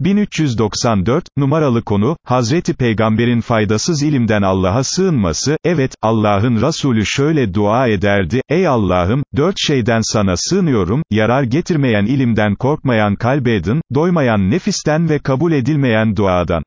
1394, numaralı konu, Hazreti Peygamberin faydasız ilimden Allah'a sığınması, evet, Allah'ın Resulü şöyle dua ederdi, ey Allah'ım, dört şeyden sana sığınıyorum, yarar getirmeyen ilimden korkmayan kalbedin, doymayan nefisten ve kabul edilmeyen duadan.